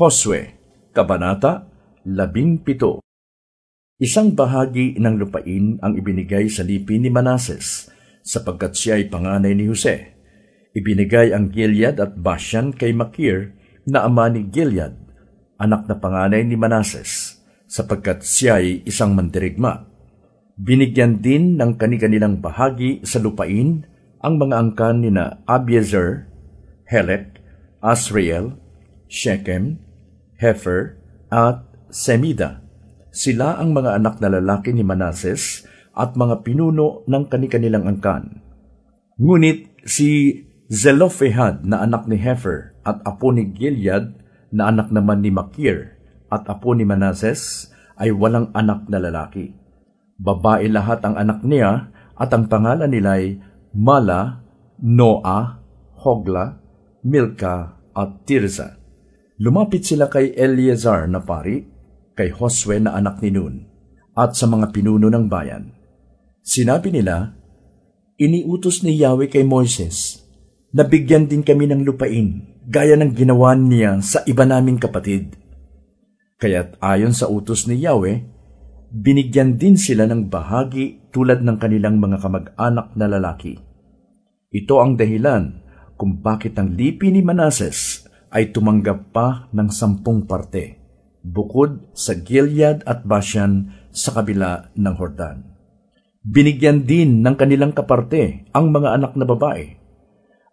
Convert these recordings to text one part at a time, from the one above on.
Josue, Kabanata 17 Isang bahagi ng lupain ang ibinigay sa lipi ni Manases, sapagkat siya ay panganay ni Jose. Ibinigay ang Gilead at Bashan kay Makir na ama ni Gilead, anak na panganay ni Manases, sapagkat siya ay isang mandirigma. Binigyan din ng kanilang bahagi sa lupain ang mga angkan ni na Abiezer, Helek, Asriel, Shechem, Hefer, at Semida. Sila ang mga anak na lalaki ni Manases at mga pinuno ng kanilang angkan. Ngunit si Zelophehad na anak ni Hefer at apo ni Gilead na anak naman ni Makir at apo ni Manases ay walang anak na lalaki. Babae lahat ang anak niya at ang pangalan nila ay Mala, Noah, Hogla, Milka at Tirza. Lumapit sila kay Eleazar na pari, kay Josue na anak ni Nun, at sa mga pinuno ng bayan. Sinabi nila, Iniutos ni Yahweh kay Moises, na bigyan din kami ng lupain, gaya ng ginawa niya sa iba naming kapatid. Kaya't ayon sa utos ni Yahweh, binigyan din sila ng bahagi tulad ng kanilang mga kamag-anak na lalaki. Ito ang dahilan kung bakit ang lipi ni Manases ay tumanggap pa ng sampung parte, bukod sa Gilead at Bashan sa kabila ng Hordan. Binigyan din ng kanilang kaparte ang mga anak na babae.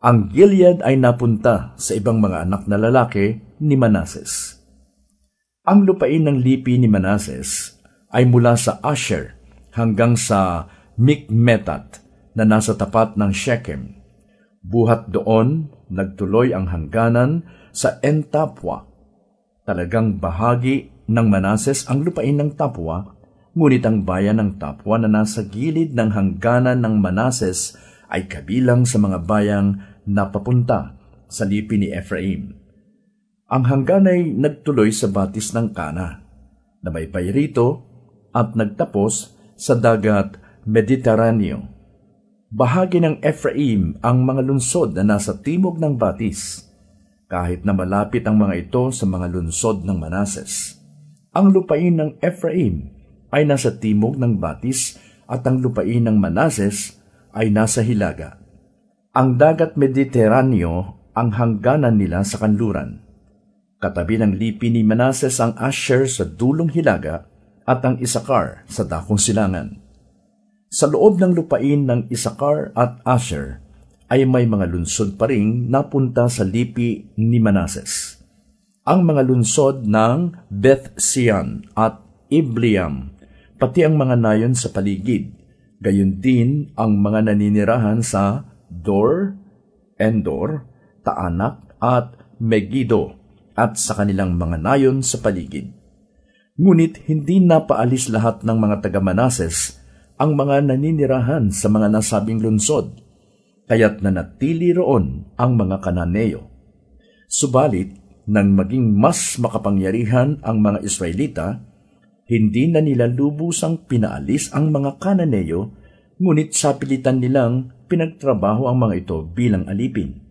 Ang Gilead ay napunta sa ibang mga anak na lalaki ni Manases. Ang lupain ng lipi ni Manases ay mula sa Asher hanggang sa Mikmetat na nasa tapat ng Shechem. Buhat doon, nagtuloy ang hangganan sa Entapwa. Talagang bahagi ng Manases ang lupain ng Tapwa, ngunit ang bayan ng Tapwa na nasa gilid ng hangganan ng Manases ay kabilang sa mga bayang napapunta sa lipi ni Ephraim. Ang hanggan ay nagtuloy sa batis ng Kana, na may rito at nagtapos sa dagat Mediteraneo. Bahagi ng Ephraim ang mga lungsod na nasa timog ng batis kahit na malapit ang mga ito sa mga lunsod ng Manases. Ang lupain ng Ephraim ay nasa timog ng Batis at ang lupain ng Manases ay nasa Hilaga. Ang dagat Mediteraneo ang hangganan nila sa kanluran. Katabi ng lipi ni Manases ang Asher sa dulong Hilaga at ang Isakar sa dakong silangan. Sa loob ng lupain ng Isakar at Asher ay may mga lunsod pa ring napunta sa lipi ni Manases. Ang mga lunsod ng Beth Sian at Ibliam, pati ang mga nayon sa paligid, gayon din ang mga naninirahan sa Dor, Endor, Taanak at Megiddo at sa kanilang mga nayon sa paligid. Ngunit hindi napaalis lahat ng mga taga-Manases ang mga naninirahan sa mga nasabing lunsod kaya't nanatili roon ang mga Kananeo. Subalit, nang maging mas makapangyarihan ang mga Israelita, hindi na nila lubusang pinaalis ang mga Kananeo, ngunit sapilitan nilang pinagtrabaho ang mga ito bilang alipin.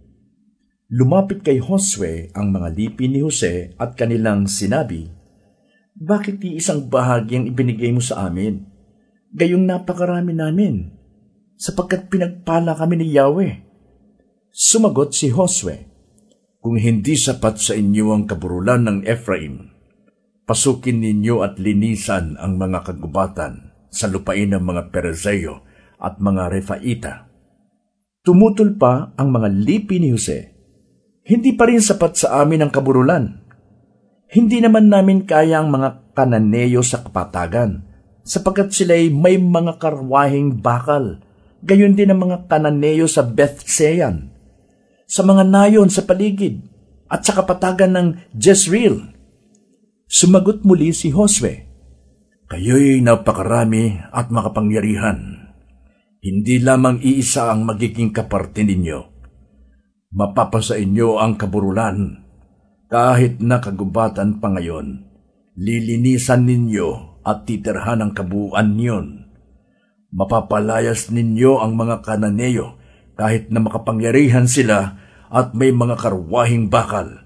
Lumapit kay Josue ang mga lipin ni Jose at kanilang sinabi, Bakit di isang bahagi ang ibinigay mo sa amin? Gayong napakarami namin sapagkat pinagpala kami ni Yahweh. Sumagot si Josue, Kung hindi sapat sa inyo ang kaburulan ng Ephraim, pasukin ninyo at linisan ang mga kagubatan sa lupain ng mga Perezeyo at mga Refaita. Tumutol pa ang mga lipi ni Jose. Hindi pa rin sapat sa amin ang kaburulan. Hindi naman namin kaya ang mga kananeyo sa kapatagan, sapagkat sila'y may mga karwahing bakal gayon din ang mga Kananeo sa Bethsean, sa mga nayon sa paligid, at sa kapatagan ng Jezreel. Sumagot muli si Josue, Kayo'y napakarami at makapangyarihan. Hindi lamang iisa ang magiging kaparte ninyo. Mapapasa inyo ang kaburulan. Kahit nakagubatan pa ngayon, lilinisan ninyo at titirhan ang kabuuan niyon Mapapalayas ninyo ang mga kananeyo kahit na makapangyarihan sila at may mga karwahing bakal.